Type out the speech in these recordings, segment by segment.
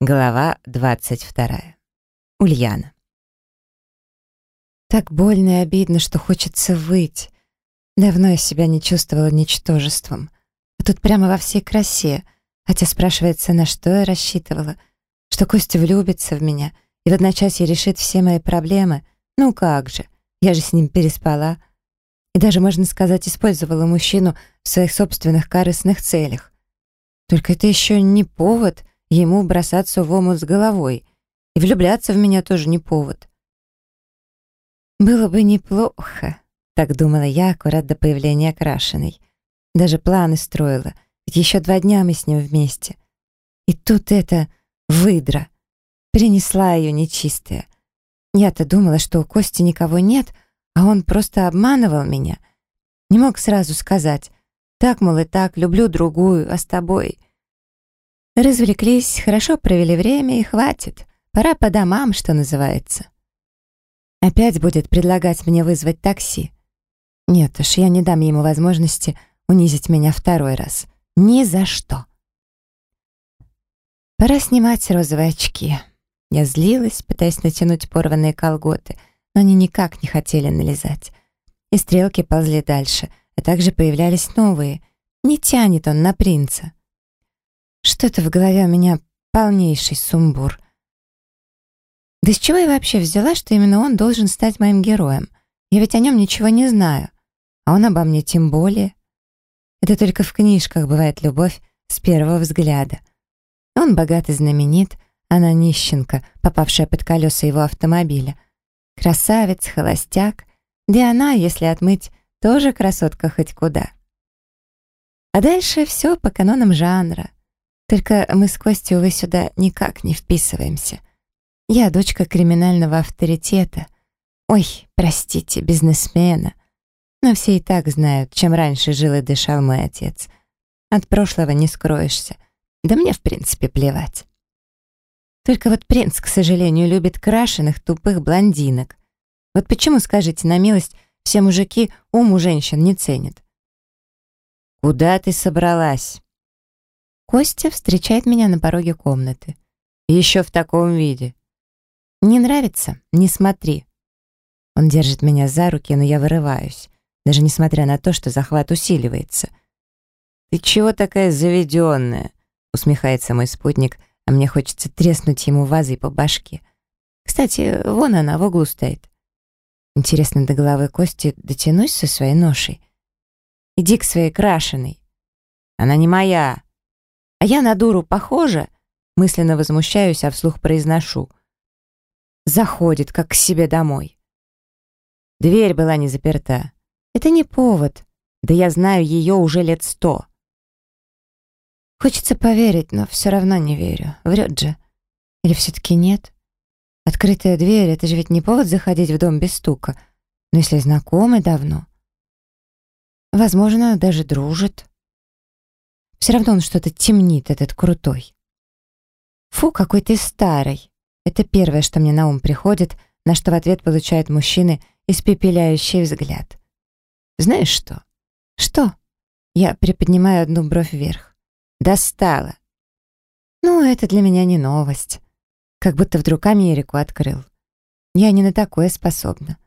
Глава 22. Ульяна. Так больно и обидно, что хочется выть. Давно я себя не чувствовала ничтожеством. А тут прямо во всей красе. Хотя спрашивается, на что я рассчитывала. Что Костя влюбится в меня и в одночасье решит все мои проблемы. Ну как же, я же с ним переспала. И даже, можно сказать, использовала мужчину в своих собственных корыстных целях. Только это еще не повод — ему бросаться в омут с головой. И влюбляться в меня тоже не повод. Было бы неплохо, так думала я аккурат до появления окрашенной. Даже планы строила, ведь еще два дня мы с ним вместе. И тут эта выдра принесла ее нечистая. Я-то думала, что у Кости никого нет, а он просто обманывал меня. Не мог сразу сказать, так, мол, и так, люблю другую, а с тобой — Развлеклись, хорошо провели время и хватит. Пора по домам, что называется. Опять будет предлагать мне вызвать такси. Нет уж, я не дам ему возможности унизить меня второй раз. Ни за что. Пора снимать розовые очки. Я злилась, пытаясь натянуть порванные колготы, но они никак не хотели налезать. И стрелки ползли дальше, а также появлялись новые. Не тянет он на принца. Что-то в голове у меня полнейший сумбур. Да с чего я вообще взяла, что именно он должен стать моим героем? Я ведь о нем ничего не знаю. А он обо мне тем более. Это только в книжках бывает любовь с первого взгляда. Он богат и знаменит, она нищенка, попавшая под колеса его автомобиля. Красавец, холостяк, да и она, если отмыть, тоже красотка хоть куда. А дальше все по канонам жанра. Только мы с Костей, увы, сюда никак не вписываемся. Я дочка криминального авторитета. Ой, простите, бизнесмена. Но все и так знают, чем раньше жил и дышал мой отец. От прошлого не скроешься. Да мне, в принципе, плевать. Только вот принц, к сожалению, любит крашеных, тупых блондинок. Вот почему, скажите на милость, все мужики ум у женщин не ценят? «Куда ты собралась?» Костя встречает меня на пороге комнаты. Еще в таком виде. Не нравится? Не смотри. Он держит меня за руки, но я вырываюсь, даже несмотря на то, что захват усиливается. «Ты чего такая заведенная?» усмехается мой спутник, а мне хочется треснуть ему вазой по башке. Кстати, вон она, в углу стоит. Интересно, до головы Кости дотянусь со своей ношей. Иди к своей крашеной. Она не моя, а я на дуру похожа? Мысленно возмущаюсь, а вслух произношу. Заходит, как к себе домой. Дверь была не заперта. Это не повод. Да я знаю ее уже лет сто. Хочется поверить, но все равно не верю. Врет же. Или все-таки нет? Открытая дверь — это же ведь не повод заходить в дом без стука. Но если знакомы давно... Возможно, даже дружит. Все равно он что-то темнит, этот крутой. Фу, какой ты старый. Это первое, что мне на ум приходит, на что в ответ получают мужчины испепеляющий взгляд. Знаешь что? Что? Я приподнимаю одну бровь вверх. Достала. Ну, это для меня не новость. Как будто вдруг Америку открыл. Я не на такое способна.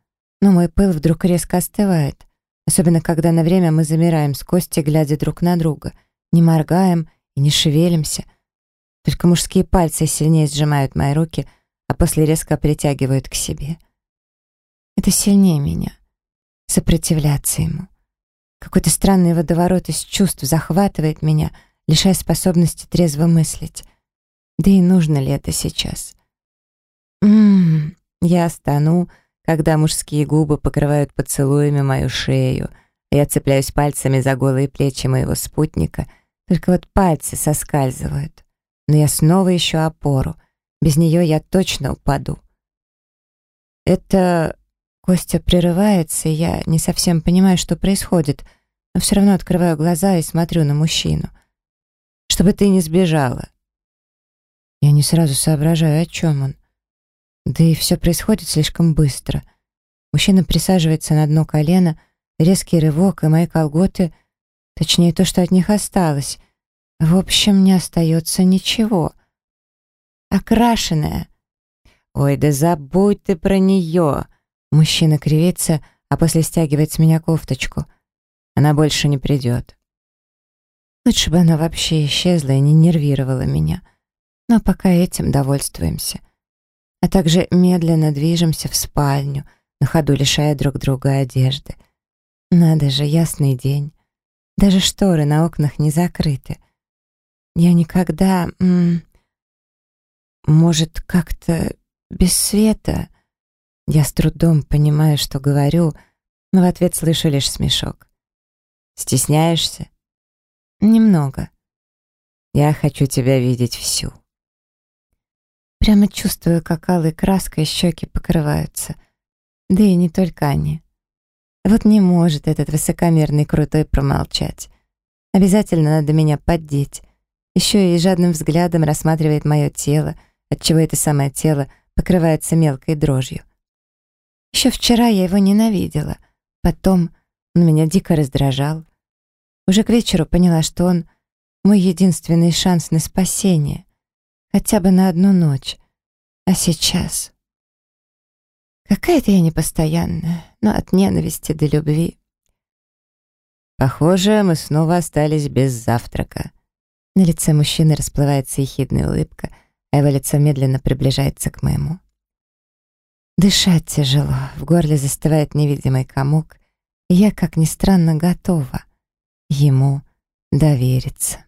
Но мой пыл вдруг резко остывает. Особенно, когда на время мы замираем с Костей, глядя друг на друга — не моргаем и не шевелимся. Только мужские пальцы сильнее сжимают мои руки, а после резко притягивают к себе. Это сильнее меня. Сопротивляться ему. Какой-то странный водоворот из чувств захватывает меня, лишая способности трезво мыслить. Да и нужно ли это сейчас? Ммм, я стану, когда мужские губы покрывают поцелуями мою шею — я цепляюсь пальцами за голые плечи моего спутника, только вот пальцы соскальзывают. Но я снова ищу опору. Без нее я точно упаду. Это... Костя прерывается, и я не совсем понимаю, что происходит, но все равно открываю глаза и смотрю на мужчину. Чтобы ты не сбежала. Я не сразу соображаю, о чем он. Да и все происходит слишком быстро. Мужчина присаживается на дно колено, Резкий рывок, и мои колготы, точнее то, что от них осталось. В общем, не остается ничего. окрашенная. «Ой, да забудь ты про нее!» Мужчина кривится, а после стягивает с меня кофточку. Она больше не придет. Лучше бы она вообще исчезла и не нервировала меня. Но пока этим довольствуемся. А также медленно движемся в спальню, на ходу лишая друг друга одежды. Надо же, ясный день. Даже шторы на окнах не закрыты. Я никогда... Может, как-то без света? Я с трудом понимаю, что говорю, но в ответ слышу лишь смешок. Стесняешься? Немного. Я хочу тебя видеть всю. Прямо чувствую, как алой краской щеки покрываются. Да и не только они. Вот не может этот высокомерный крутой промолчать. Обязательно надо меня поддеть. Еще и жадным взглядом рассматривает мое тело, отчего это самое тело покрывается мелкой дрожью. Еще вчера я его ненавидела. Потом он меня дико раздражал. Уже к вечеру поняла, что он мой единственный шанс на спасение. Хотя бы на одну ночь. А сейчас... Какая-то я непостоянная, но от ненависти до любви. Похоже, мы снова остались без завтрака. На лице мужчины расплывается ехидная улыбка, а его лицо медленно приближается к моему. Дышать тяжело, в горле застывает невидимый комок, и я, как ни странно, готова ему довериться.